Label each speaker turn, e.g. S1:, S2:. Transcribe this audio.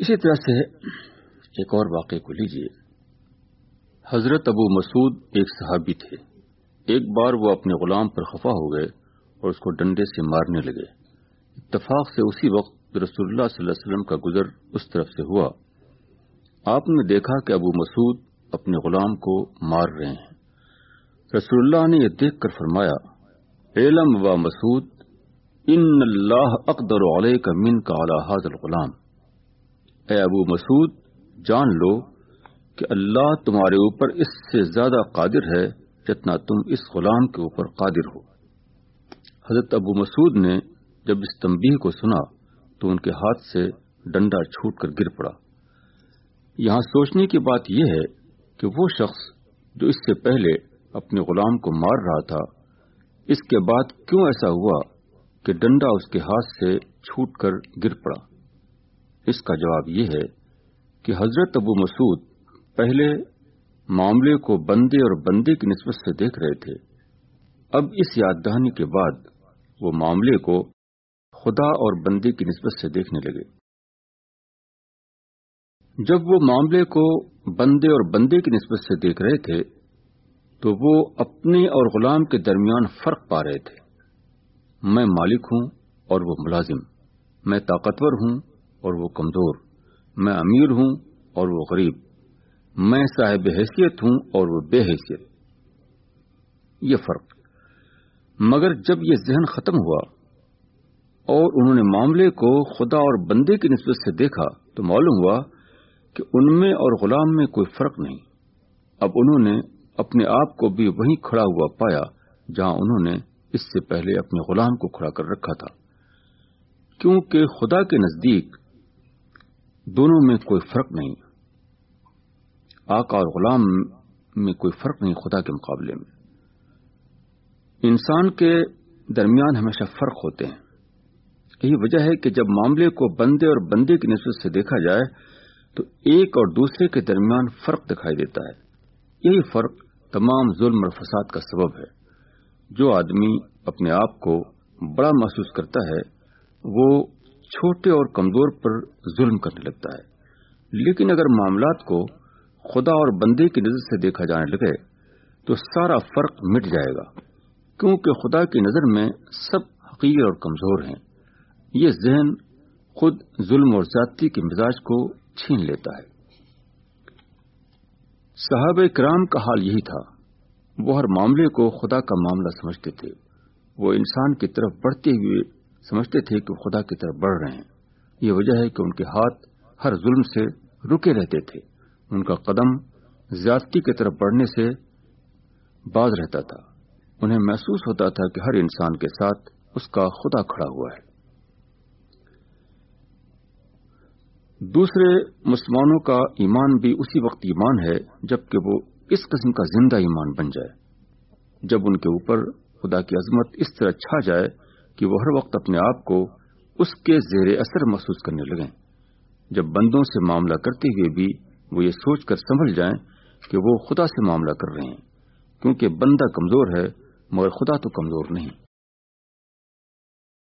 S1: اسی طرح سے ایک اور واقعے کو لیجیے حضرت ابو مسعود ایک صحابی تھے۔ ایک بار وہ اپنے غلام پر خفا ہو گئے اور اس کو ڈنڈے سے مارنے لگے۔ اتفاق سے اسی وقت رسول اللہ صلی اللہ علیہ وسلم کا گزر اس طرف سے ہوا۔ آپ نے دیکھا کہ ابو مسعود اپنے غلام کو مار رہے ہیں۔ رسول اللہ نے یہ دیکھ کر فرمایا علم و مسعود، ان اللہ اقدر علیہ کا من کا حاض الغلام۔ اے ابو مسعود، جان لو کہ اللہ تمہارے اوپر اس سے زیادہ قادر ہے جتنا تم اس غلام کے اوپر قادر ہو۔ حضرت ابو مسعود نے جب اس تنبیہ کو سنا تو ان کے ہاتھ سے ڈنڈا چھوٹ کر گر پڑا۔ یہاں سوچنے کی بات یہ ہے کہ وہ شخص جو اس سے پہلے اپنے غلام کو مار رہا تھا، اس کے بعد کیوں ایسا ہوا کہ ڈنڈا اس کے ہاتھ سے چھوٹ کر گر پڑا؟ اس کا جواب یہ ہے کہ حضرت ابو مسعود پہلے معاملے کو بندے اور بندے کی نسبت سے دیکھ رہے تھے۔ اب اس یاد دہانی کے بعد وہ معاملے کو خدا اور بندے کی نسبت سے دیکھنے لگے۔ جب وہ معاملے کو بندے اور بندے کی نسبت سے دیکھ رہے تھے تو وہ اپنے اور غلام کے درمیان فرق پا رہے تھے۔ میں مالک ہوں اور وہ ملازم۔ میں طاقتور ہوں اور وہ کمزور۔ میں امیر ہوں اور وہ غریب۔ میں صاحب حیثیت ہوں اور وہ بے حیثیت۔ یہ فرق۔ مگر جب یہ ذہن ختم ہوا اور انہوں نے معاملے کو خدا اور بندے کی نسبت سے دیکھا تو معلوم ہوا کہ ان میں اور غلام میں کوئی فرق نہیں۔ اب انہوں نے اپنے آپ کو بھی وہیں کھڑا ہوا پایا جہاں انہوں نے اس سے پہلے اپنے غلام کو کھڑا کر رکھا تھا۔ کیونکہ خدا کے نزدیک دونوں میں کوئی فرق نہیں۔ آقا اور غلام میں کوئی فرق نہیں خدا کے مقابلے میں۔ انسان کے درمیان ہمیشہ فرق ہوتے ہیں۔ یہی وجہ ہے کہ جب معاملے کو بندے اور بندے کی نسبت سے دیکھا جائے تو ایک اور دوسرے کے درمیان فرق دکھائی دیتا ہے۔ یہی فرق تمام ظلم اور فساد کا سبب ہے۔ جو آدمی اپنے آپ کو بڑا محسوس کرتا ہے، وہ چھوٹے اور کمزور پر ظلم کرنے لگتا ہے۔ لیکن اگر معاملات کو خدا اور بندے کی نظر سے دیکھا جانے لگے، تو سارا فرق مٹ جائے گا۔ کیونکہ خدا کی نظر میں سب حقیر اور کمزور ہیں۔ یہ ذہن خود ظلم اور ذاتی کے مزاج کو چھین لیتا ہے۔ صحابہ کرام کا حال یہی تھا۔ وہ ہر معاملے کو خدا کا معاملہ سمجھتے تھے۔ وہ انسان کی طرف بڑھتے ہوئے سمجھتے تھے کہ خدا کی طرف بڑھ رہے ہیں۔ یہ وجہ ہے کہ ان کے ہاتھ ہر ظلم سے رکے رہتے تھے۔ ان کا قدم زیادتی کی طرف بڑھنے سے باز رہتا تھا۔ انہیں محسوس ہوتا تھا کہ ہر انسان کے ساتھ اس کا خدا کھڑا ہوا ہے۔ دوسرے مسلمانوں کا ایمان بھی اسی وقت ایمان ہے جبکہ وہ اس قسم کا زندہ ایمان بن جائے۔ جب ان کے اوپر خدا کی عظمت اس طرح چھا جائے کہ وہ ہر وقت اپنے آپ کو اس کے زیر اثر محسوس کرنے لگیں۔ جب بندوں سے معاملہ کرتے ہوئے بھی وہ یہ سوچ کر سنبھل جائیں کہ وہ خدا سے معاملہ کر رہے ہیں، کیونکہ بندہ کمزور ہے مگر خدا تو کمزور نہیں۔